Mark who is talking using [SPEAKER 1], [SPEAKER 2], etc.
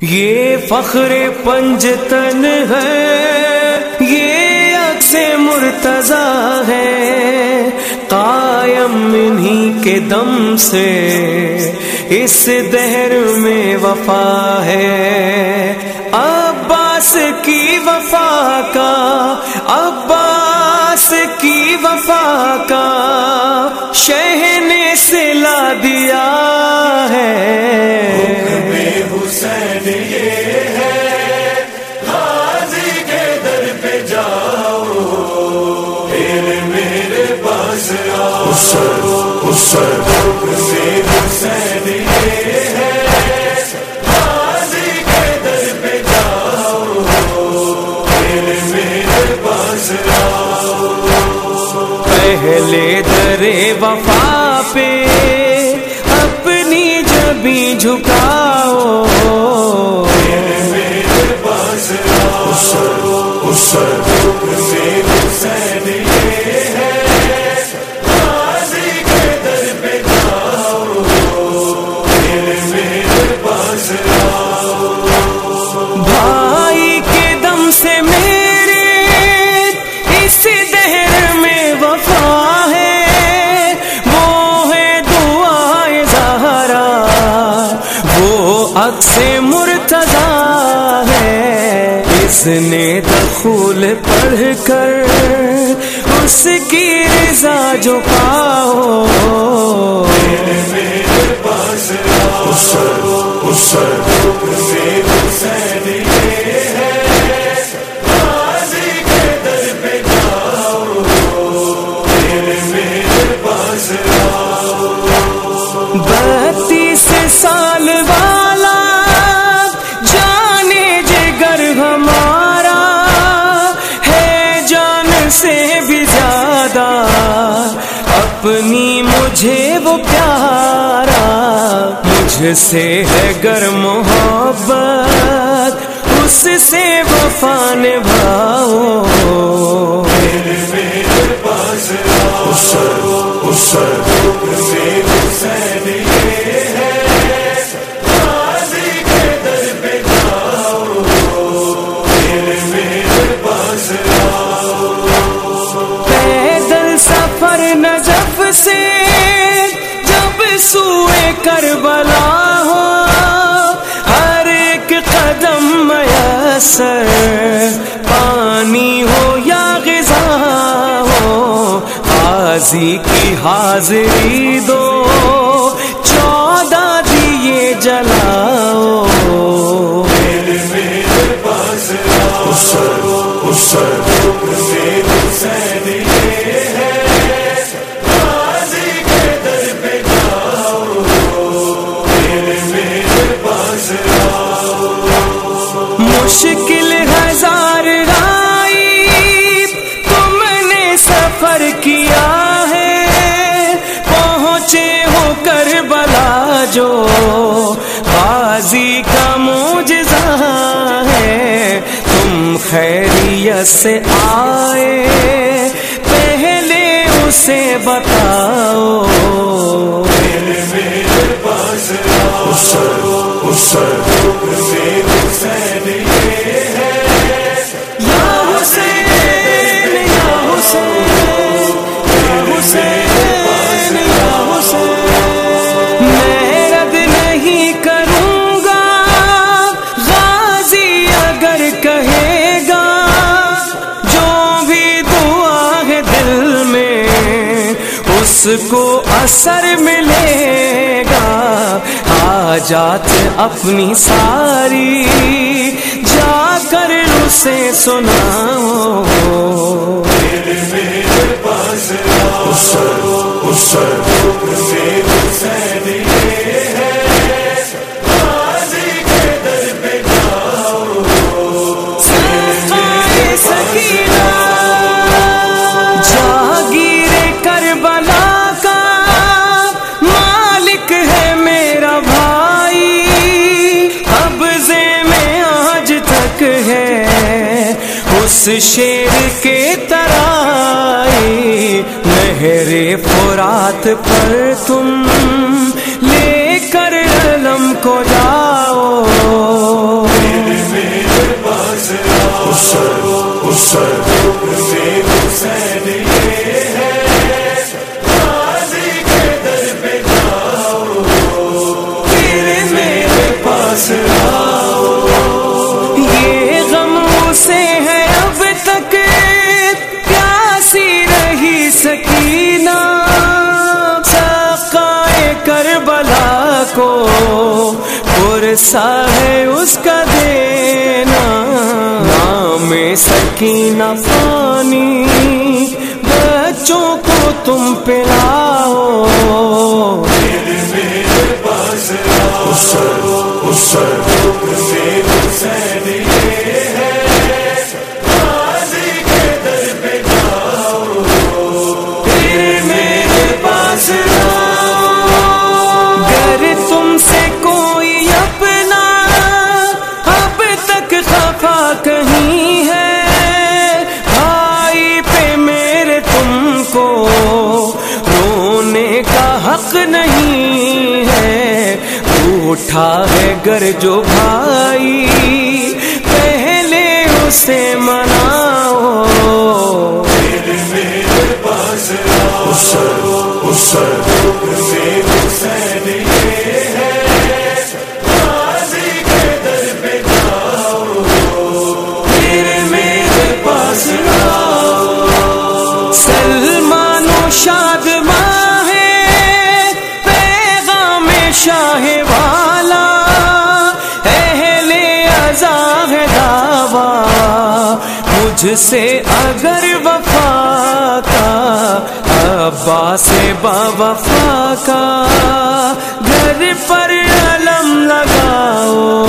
[SPEAKER 1] یہ فخر پنجتن ہے، یہ عکس مرتضی ہے۔ قائم انہی کے دم سے اس دہر میں وفا ہے۔ عباس کی وفا کا، عباس کی وفا پہلے در وفا پہ اپنی جبی جھکا مرتضی ہے۔ اس نے دخول پڑھ کر اس کی رضا جو پاؤ۔ بتیس اپنی مجھے وہ پیارا مجھ سے ہے گر محبت اس سے وفا نبھاؤ۔ کربلا ہو، ہر ایک قدم میسر، پانی ہو یا غذا ہو، قاضی کی حاضری دو، چودہ دیے جلاؤ۔ مشکل کا موجزہ ہے۔ تم خیریت سے آئے۔ پہلے اسے بتاؤ۔ یا اس کو اثر ملے گا۔ حاجات اپنی ساری جا کر اسے سناؤ۔ اسے شیر کے ترائی، نہر فرات پر تم لے کر علم کو جاؤ۔ اسر اسر اسر پرسا ہے اس کا دینا نام سکینہ پانی بچوں کو تم پلاؤ پھر اٹھا ہے گر جو بھائی پہلے اسے مناؤ۔ پھر ازاہ دعوا مجھ سے اگر وفا کا، ابا سے با وفا کا، گھر پر علم لگاؤ۔